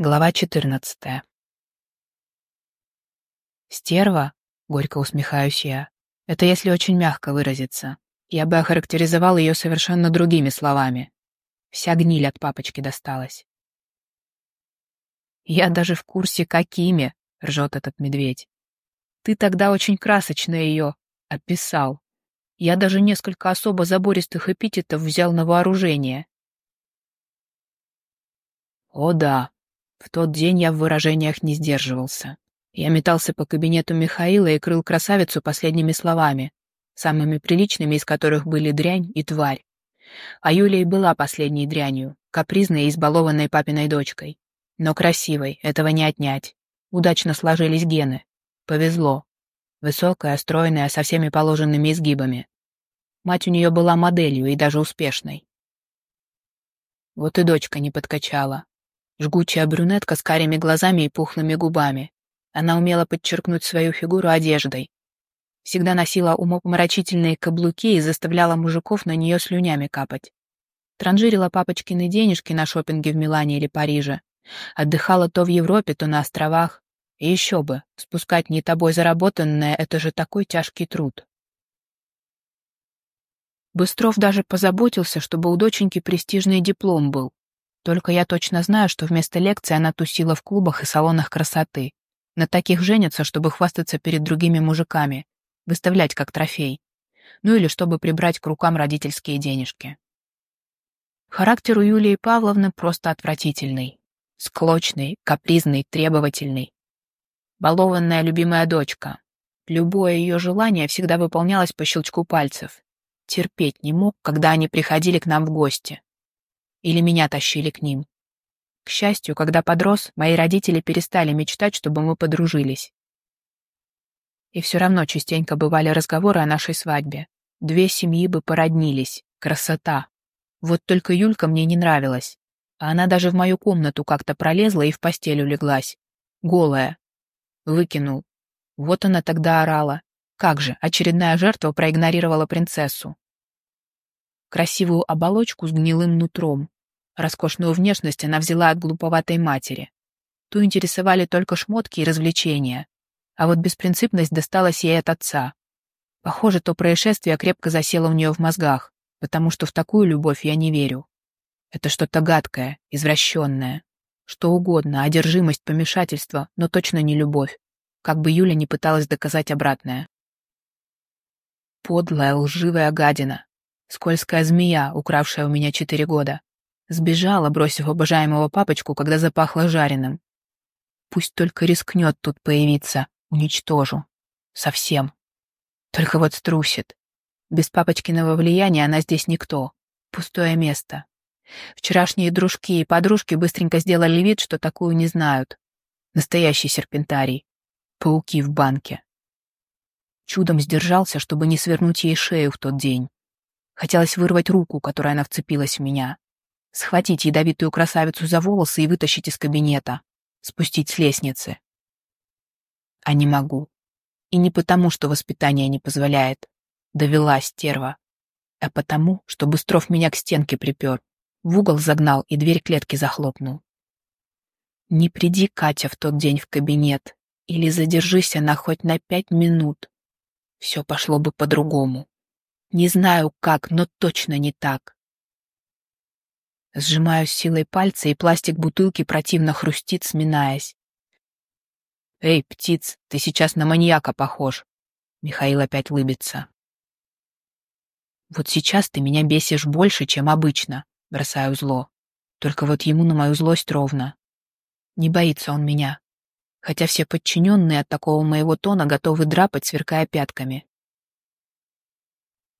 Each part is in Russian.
Глава 14. «Стерва?» — горько усмехаюсь я. Это если очень мягко выразиться. Я бы охарактеризовал ее совершенно другими словами. Вся гниль от папочки досталась. «Я даже в курсе, какими», — ржет этот медведь. «Ты тогда очень красочно ее описал. Я даже несколько особо забористых эпитетов взял на вооружение». «О да», в тот день я в выражениях не сдерживался. Я метался по кабинету Михаила и крыл красавицу последними словами, самыми приличными из которых были дрянь и тварь. А Юлия была последней дрянью, капризной и избалованной папиной дочкой. Но красивой, этого не отнять. Удачно сложились гены. Повезло. Высокая, стройная, со всеми положенными изгибами. Мать у нее была моделью и даже успешной. Вот и дочка не подкачала, Жгучая брюнетка с карими глазами и пухлыми губами. Она умела подчеркнуть свою фигуру одеждой. Всегда носила умопомрачительные каблуки и заставляла мужиков на нее слюнями капать. Транжирила папочкины денежки на шопинге в Милане или Париже. Отдыхала то в Европе, то на островах. И еще бы, спускать не тобой заработанное — это же такой тяжкий труд. Быстров даже позаботился, чтобы у доченьки престижный диплом был. Только я точно знаю, что вместо лекции она тусила в клубах и салонах красоты. На таких женятся, чтобы хвастаться перед другими мужиками, выставлять как трофей. Ну или чтобы прибрать к рукам родительские денежки. Характер у Юлии Павловны просто отвратительный. Склочный, капризный, требовательный. Балованная любимая дочка. Любое ее желание всегда выполнялось по щелчку пальцев. Терпеть не мог, когда они приходили к нам в гости. Или меня тащили к ним. К счастью, когда подрос, мои родители перестали мечтать, чтобы мы подружились. И все равно частенько бывали разговоры о нашей свадьбе. Две семьи бы породнились. Красота. Вот только Юлька мне не нравилась. А она даже в мою комнату как-то пролезла и в постель улеглась. Голая. Выкинул. Вот она тогда орала. Как же, очередная жертва проигнорировала принцессу красивую оболочку с гнилым нутром. Роскошную внешность она взяла от глуповатой матери. Ту интересовали только шмотки и развлечения. А вот беспринципность досталась ей от отца. Похоже, то происшествие крепко засело у нее в мозгах, потому что в такую любовь я не верю. Это что-то гадкое, извращенное. Что угодно, одержимость, помешательство, но точно не любовь. Как бы Юля не пыталась доказать обратное. Подлая, лживая гадина. Скользкая змея, укравшая у меня четыре года. Сбежала, бросив обожаемого папочку, когда запахло жареным. Пусть только рискнет тут появиться, уничтожу. Совсем. Только вот струсит. Без папочкиного влияния она здесь никто. Пустое место. Вчерашние дружки и подружки быстренько сделали вид, что такую не знают. Настоящий серпентарий. Пауки в банке. Чудом сдержался, чтобы не свернуть ей шею в тот день. Хотелось вырвать руку, которой она вцепилась в меня. Схватить ядовитую красавицу за волосы и вытащить из кабинета. Спустить с лестницы. А не могу. И не потому, что воспитание не позволяет. Довела стерва. А потому, что Быстров меня к стенке припер. В угол загнал и дверь клетки захлопнул. Не приди, Катя, в тот день в кабинет. Или задержись она хоть на пять минут. Все пошло бы по-другому. Не знаю как, но точно не так. Сжимаю силой пальцы, и пластик бутылки противно хрустит, сминаясь. «Эй, птиц, ты сейчас на маньяка похож!» Михаил опять лыбится. «Вот сейчас ты меня бесишь больше, чем обычно», — бросаю зло. Только вот ему на мою злость ровно. Не боится он меня. Хотя все подчиненные от такого моего тона готовы драпать, сверкая пятками.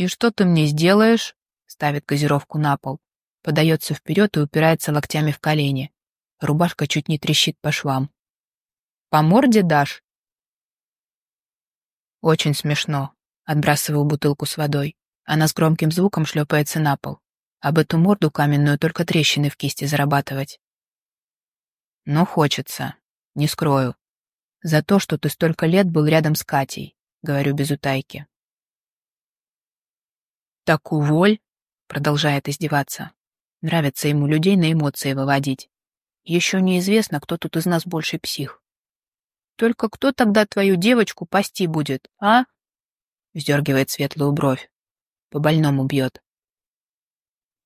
«И что ты мне сделаешь?» Ставит газировку на пол. Подается вперед и упирается локтями в колени. Рубашка чуть не трещит по швам. «По морде дашь?» Очень смешно. Отбрасываю бутылку с водой. Она с громким звуком шлепается на пол. Об эту морду каменную только трещины в кисти зарабатывать. Но хочется. Не скрою. За то, что ты столько лет был рядом с Катей, говорю без утайки. «Так уволь!» — продолжает издеваться. Нравится ему людей на эмоции выводить. Еще неизвестно, кто тут из нас больше псих. Только кто тогда твою девочку пасти будет, а? Вздергивает светлую бровь. По больному бьет.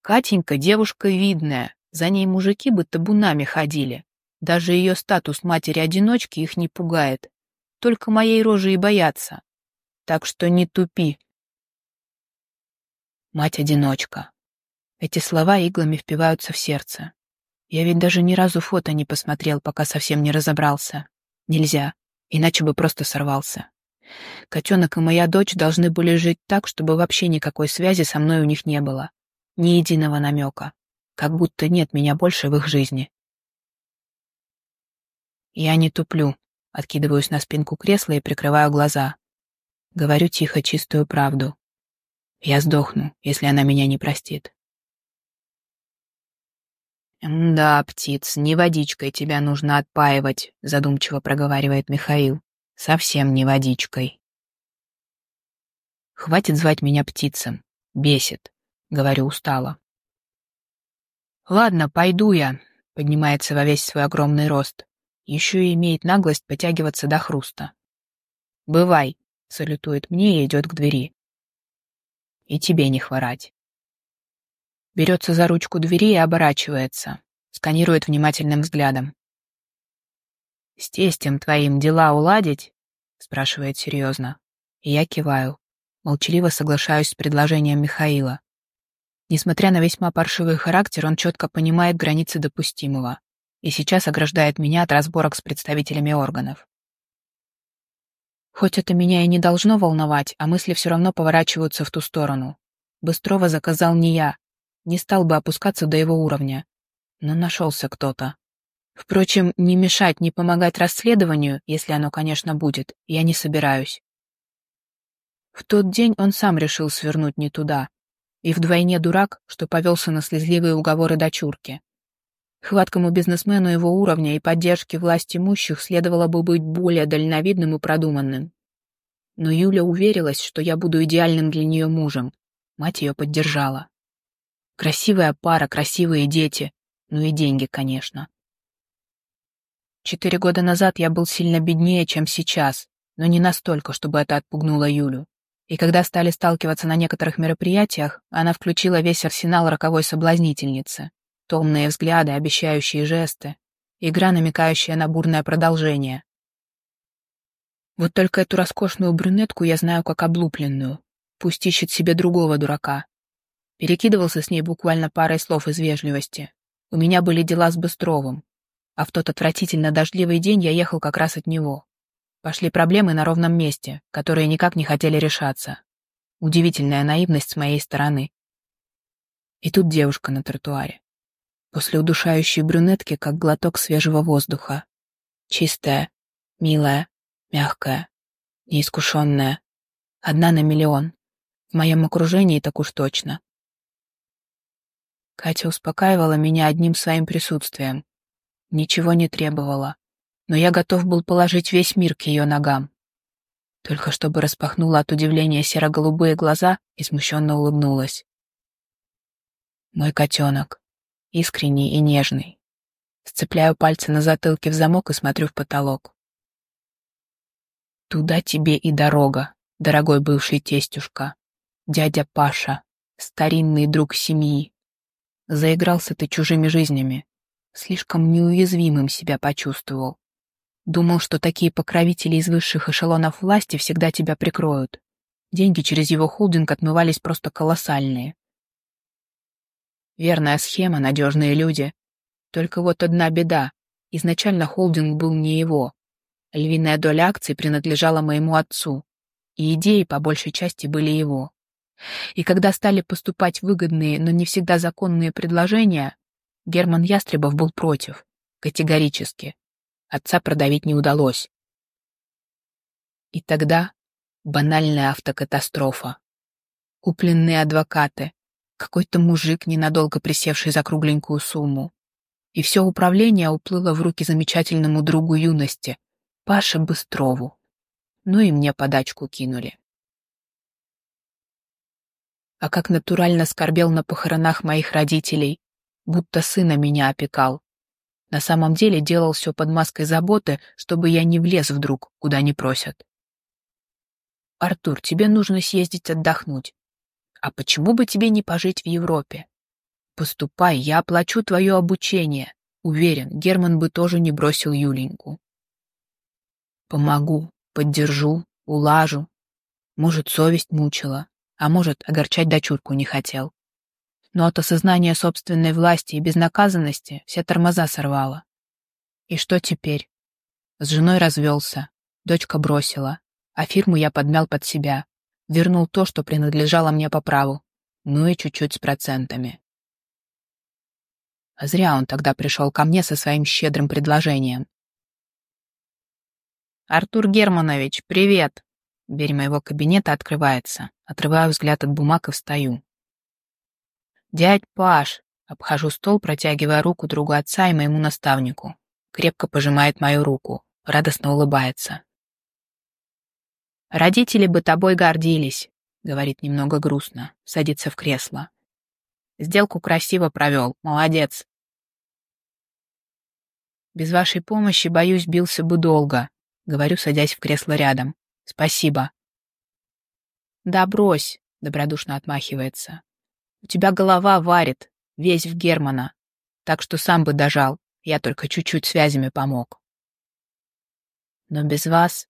Катенька девушка видная, за ней мужики бы табунами ходили. Даже ее статус матери-одиночки их не пугает. Только моей рожи и боятся. Так что не тупи. Мать-одиночка. Эти слова иглами впиваются в сердце. Я ведь даже ни разу фото не посмотрел, пока совсем не разобрался. Нельзя, иначе бы просто сорвался. Котенок и моя дочь должны были жить так, чтобы вообще никакой связи со мной у них не было. Ни единого намека. Как будто нет меня больше в их жизни. Я не туплю, откидываюсь на спинку кресла и прикрываю глаза. Говорю тихо чистую правду. Я сдохну, если она меня не простит. «Да, птиц, не водичкой тебя нужно отпаивать», — задумчиво проговаривает Михаил. «Совсем не водичкой». «Хватит звать меня птицем. Бесит», — говорю устало. «Ладно, пойду я», — поднимается во весь свой огромный рост. Еще и имеет наглость потягиваться до хруста. «Бывай», — салютует мне и идет к двери. «И тебе не хворать». Берется за ручку двери и оборачивается. Сканирует внимательным взглядом. «С тестем твоим дела уладить?» спрашивает серьезно. И я киваю. Молчаливо соглашаюсь с предложением Михаила. Несмотря на весьма паршивый характер, он четко понимает границы допустимого и сейчас ограждает меня от разборок с представителями органов. Хоть это меня и не должно волновать, а мысли все равно поворачиваются в ту сторону. Быстрова заказал не я, не стал бы опускаться до его уровня. Но нашелся кто-то. Впрочем, не мешать, не помогать расследованию, если оно, конечно, будет, я не собираюсь. В тот день он сам решил свернуть не туда. И вдвойне дурак, что повелся на слезливые уговоры дочурки. Хваткому бизнесмену его уровня и поддержки власть имущих следовало бы быть более дальновидным и продуманным. Но Юля уверилась, что я буду идеальным для нее мужем. Мать ее поддержала. Красивая пара, красивые дети. Ну и деньги, конечно. Четыре года назад я был сильно беднее, чем сейчас, но не настолько, чтобы это отпугнуло Юлю. И когда стали сталкиваться на некоторых мероприятиях, она включила весь арсенал роковой соблазнительницы. Томные взгляды, обещающие жесты, игра, намекающая на бурное продолжение. Вот только эту роскошную брюнетку я знаю как облупленную. Пусть ищет себе другого дурака. Перекидывался с ней буквально парой слов из вежливости. У меня были дела с Быстровым, а в тот отвратительно дождливый день я ехал как раз от него. Пошли проблемы на ровном месте, которые никак не хотели решаться. Удивительная наивность с моей стороны. И тут девушка на тротуаре. После удушающей брюнетки, как глоток свежего воздуха. Чистая, милая, мягкая, неискушенная. Одна на миллион. В моем окружении так уж точно. Катя успокаивала меня одним своим присутствием. Ничего не требовала, но я готов был положить весь мир к ее ногам. Только чтобы распахнула от удивления серо-голубые глаза и смущенно улыбнулась. Мой котенок, искренний и нежный. Сцепляю пальцы на затылке в замок и смотрю в потолок. Туда тебе и дорога, дорогой бывший тестюшка, дядя Паша, старинный друг семьи, Заигрался ты чужими жизнями. Слишком неуязвимым себя почувствовал. Думал, что такие покровители из высших эшелонов власти всегда тебя прикроют. Деньги через его холдинг отмывались просто колоссальные. Верная схема, надежные люди. Только вот одна беда. Изначально холдинг был не его. Львиная доля акций принадлежала моему отцу. И идеи по большей части были его. И когда стали поступать выгодные, но не всегда законные предложения, Герман Ястребов был против, категорически. Отца продавить не удалось. И тогда банальная автокатастрофа. Купленные адвокаты, какой-то мужик, ненадолго присевший за кругленькую сумму. И все управление уплыло в руки замечательному другу юности, Паше Быстрову. Ну и мне подачку кинули а как натурально скорбел на похоронах моих родителей, будто сына меня опекал. На самом деле делал все под маской заботы, чтобы я не влез вдруг, куда не просят. «Артур, тебе нужно съездить отдохнуть. А почему бы тебе не пожить в Европе? Поступай, я оплачу твое обучение. Уверен, Герман бы тоже не бросил Юленьку. Помогу, поддержу, улажу. Может, совесть мучила, а может, огорчать дочурку не хотел. Но от осознания собственной власти и безнаказанности все тормоза сорвало. И что теперь? С женой развелся, дочка бросила, а фирму я подмял под себя, вернул то, что принадлежало мне по праву, ну и чуть-чуть с процентами. А зря он тогда пришел ко мне со своим щедрым предложением. «Артур Германович, привет!» Дверь моего кабинета открывается. Отрываю взгляд от бумаг и встаю. «Дядь Паш!» Обхожу стол, протягивая руку другу отца и моему наставнику. Крепко пожимает мою руку, радостно улыбается. «Родители бы тобой гордились», — говорит немного грустно, садится в кресло. «Сделку красиво провел, молодец». «Без вашей помощи, боюсь, бился бы долго», — говорю, садясь в кресло рядом. «Спасибо». «Да брось», — добродушно отмахивается. «У тебя голова варит, весь в Германа, так что сам бы дожал, я только чуть-чуть связями помог». «Но без вас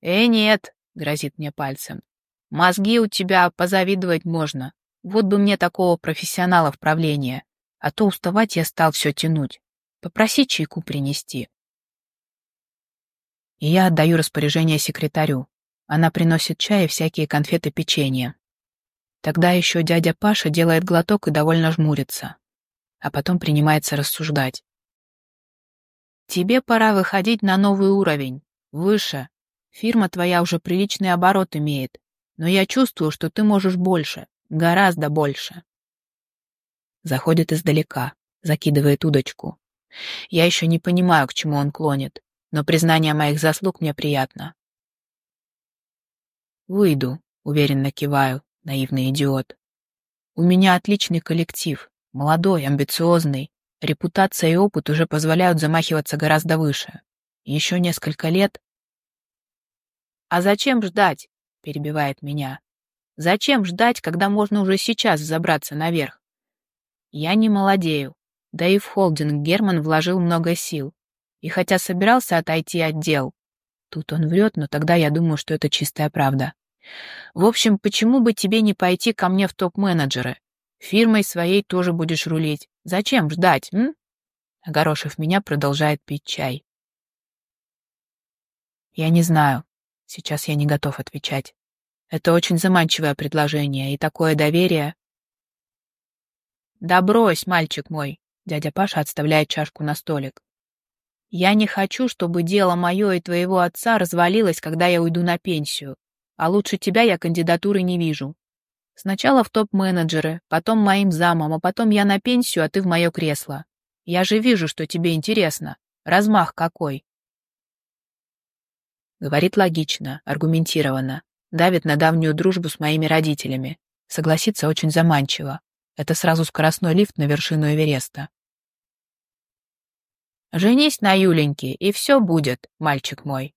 «Э, нет», — грозит мне пальцем. «Мозги у тебя позавидовать можно. Вот бы мне такого профессионала в правлении. А то уставать я стал все тянуть. Попроси чайку принести». И я отдаю распоряжение секретарю. Она приносит чай и всякие конфеты печенье. Тогда еще дядя Паша делает глоток и довольно жмурится. А потом принимается рассуждать. «Тебе пора выходить на новый уровень, выше, Фирма твоя уже приличный оборот имеет, но я чувствую, что ты можешь больше, гораздо больше. Заходит издалека, закидывает удочку. Я еще не понимаю, к чему он клонит, но признание моих заслуг мне приятно. Выйду, уверенно киваю, наивный идиот. У меня отличный коллектив, молодой, амбициозный. Репутация и опыт уже позволяют замахиваться гораздо выше. Еще несколько лет, «А зачем ждать?» — перебивает меня. «Зачем ждать, когда можно уже сейчас забраться наверх?» Я не молодею. Да и в холдинг Герман вложил много сил. И хотя собирался отойти от дел, тут он врет, но тогда я думаю, что это чистая правда. В общем, почему бы тебе не пойти ко мне в топ-менеджеры? Фирмой своей тоже будешь рулить. Зачем ждать, м? Огорошев меня продолжает пить чай. Я не знаю. Сейчас я не готов отвечать. Это очень заманчивое предложение, и такое доверие... «Да брось, мальчик мой!» — дядя Паша отставляет чашку на столик. «Я не хочу, чтобы дело мое и твоего отца развалилось, когда я уйду на пенсию. А лучше тебя я кандидатуры не вижу. Сначала в топ-менеджеры, потом моим замом, а потом я на пенсию, а ты в мое кресло. Я же вижу, что тебе интересно. Размах какой. Говорит логично, аргументированно. Давит на давнюю дружбу с моими родителями. Согласиться очень заманчиво. Это сразу скоростной лифт на вершину Эвереста. «Женись на Юленьке, и все будет, мальчик мой»,